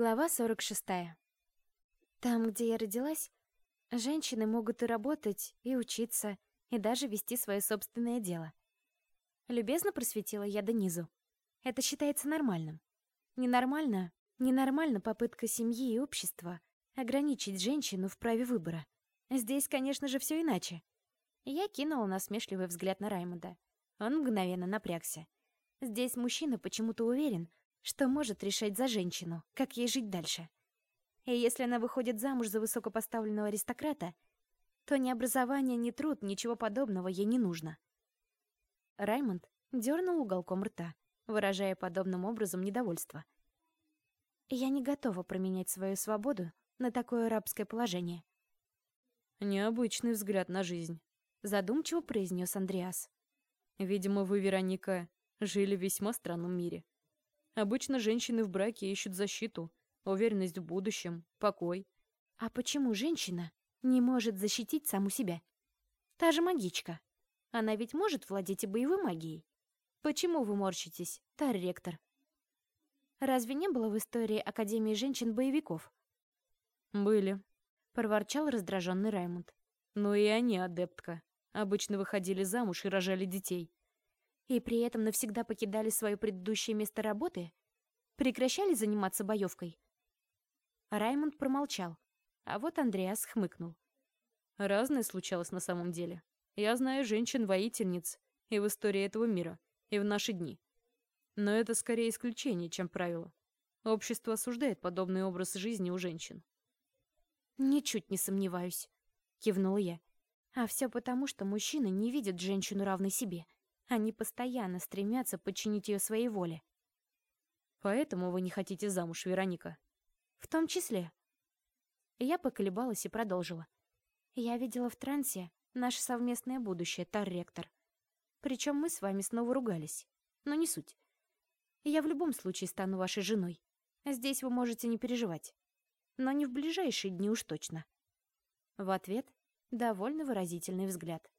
Глава 46. Там, где я родилась, женщины могут и работать, и учиться, и даже вести свое собственное дело. Любезно просветила я Денизу. Это считается нормальным. Ненормально, ненормально попытка семьи и общества ограничить женщину в праве выбора. Здесь, конечно же, все иначе. Я кинула насмешливый взгляд на Раймонда. Он мгновенно напрягся. Здесь мужчина почему-то уверен, что может решать за женщину, как ей жить дальше. И если она выходит замуж за высокопоставленного аристократа, то ни образование, ни труд, ничего подобного ей не нужно. Раймонд дернул уголком рта, выражая подобным образом недовольство. Я не готова променять свою свободу на такое рабское положение. «Необычный взгляд на жизнь», — задумчиво произнес Андреас. «Видимо, вы, Вероника, жили в весьма странном мире. Обычно женщины в браке ищут защиту, уверенность в будущем, покой. А почему женщина не может защитить саму себя? Та же магичка. Она ведь может владеть и боевой магией. Почему вы морщитесь, тар ректор? Разве не было в истории Академии женщин-боевиков? Были, проворчал раздраженный Раймонд. Но и они адептка. Обычно выходили замуж и рожали детей. И при этом навсегда покидали свое предыдущее место работы? Прекращали заниматься боевкой? Раймонд промолчал, а вот Андреас хмыкнул. Разное случалось на самом деле. Я знаю женщин-воительниц и в истории этого мира, и в наши дни. Но это скорее исключение, чем правило. Общество осуждает подобный образ жизни у женщин. «Ничуть не сомневаюсь», — кивнула я. «А все потому, что мужчины не видят женщину равной себе». Они постоянно стремятся подчинить ее своей воле. Поэтому вы не хотите замуж, Вероника? В том числе. Я поколебалась и продолжила. Я видела в трансе наше совместное будущее, Тар-ректор. Причем мы с вами снова ругались. Но не суть. Я в любом случае стану вашей женой. Здесь вы можете не переживать. Но не в ближайшие дни уж точно. В ответ довольно выразительный взгляд.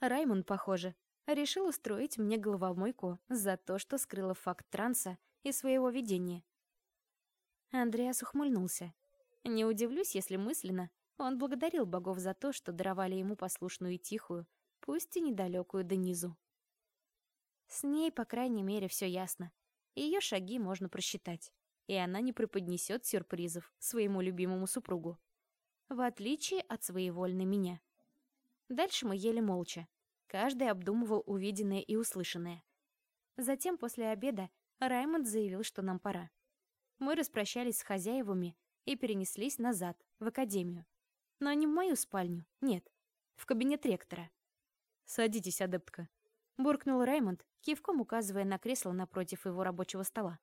Раймон, похоже, решил устроить мне головомойку за то, что скрыла факт транса и своего видения. Андреас ухмыльнулся. Не удивлюсь, если мысленно он благодарил богов за то, что даровали ему послушную и тихую, пусть и недалекую Денизу. С ней, по крайней мере, все ясно. Ее шаги можно просчитать, и она не преподнесет сюрпризов своему любимому супругу. В отличие от своевольной меня. Дальше мы ели молча, Каждый обдумывал увиденное и услышанное. Затем, после обеда, Раймонд заявил, что нам пора. Мы распрощались с хозяевами и перенеслись назад, в академию. Но не в мою спальню, нет, в кабинет ректора. «Садитесь, адептка», — буркнул Раймонд, кивком указывая на кресло напротив его рабочего стола.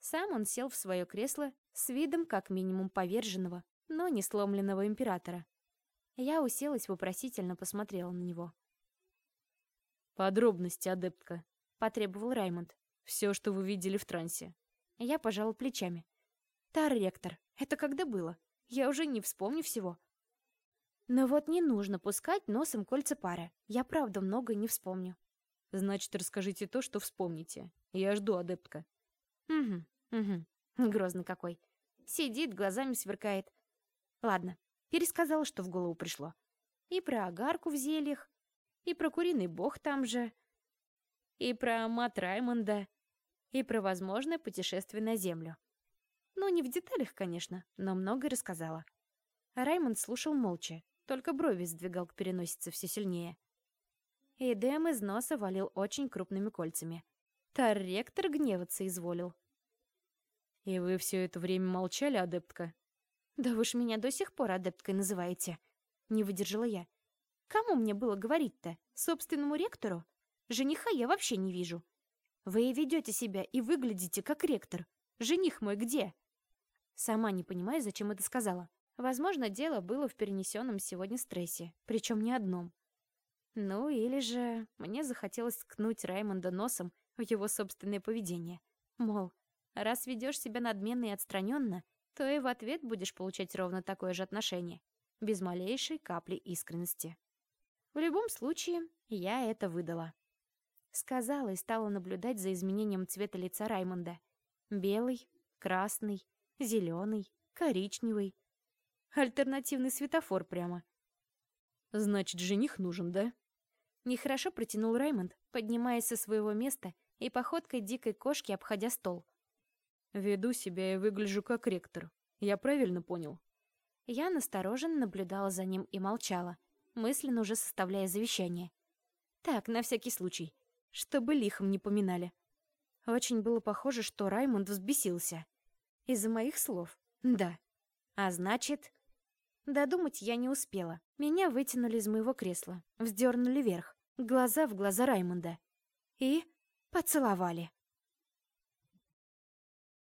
Сам он сел в свое кресло с видом как минимум поверженного, но не сломленного императора. Я уселась вопросительно посмотрела на него. «Подробности, адептка», — потребовал Раймонд. «Все, что вы видели в трансе». Я пожал плечами. «Тар, ректор, это когда было? Я уже не вспомню всего». Но вот не нужно пускать носом кольца пара. Я правда много не вспомню. Значит, расскажите то, что вспомните. Я жду, адептка. Угу, угу. Грозный какой. Сидит, глазами сверкает. Ладно, пересказала, что в голову пришло. И про огарку в зельях, и про куриный бог там же, и про мат Раймонда, и про возможное путешествие на Землю. Ну, не в деталях, конечно, но многое рассказала. Раймонд слушал молча, только брови сдвигал к переносице все сильнее. И дым из носа валил очень крупными кольцами. Тар-ректор гневаться изволил. «И вы все это время молчали, адептка?» «Да вы ж меня до сих пор адепткой называете», — не выдержала я. Кому мне было говорить-то? Собственному ректору? Жениха я вообще не вижу. Вы ведете себя и выглядите как ректор. Жених мой где? Сама не понимаю, зачем это сказала. Возможно, дело было в перенесенном сегодня стрессе, причем не одном. Ну или же мне захотелось ткнуть Раймонда носом в его собственное поведение. Мол, раз ведешь себя надменно и отстраненно, то и в ответ будешь получать ровно такое же отношение, без малейшей капли искренности. В любом случае, я это выдала. Сказала и стала наблюдать за изменением цвета лица Раймонда. Белый, красный, зеленый, коричневый. Альтернативный светофор прямо. Значит, жених нужен, да? Нехорошо протянул Раймонд, поднимаясь со своего места и походкой дикой кошки обходя стол. Веду себя и выгляжу как ректор. Я правильно понял? Я настороженно наблюдала за ним и молчала, мысленно уже составляя завещание. Так, на всякий случай, чтобы лихом не поминали. Очень было похоже, что Раймонд взбесился. Из-за моих слов. Да. А значит... Додумать я не успела. Меня вытянули из моего кресла, вздернули вверх, глаза в глаза Раймонда. И поцеловали.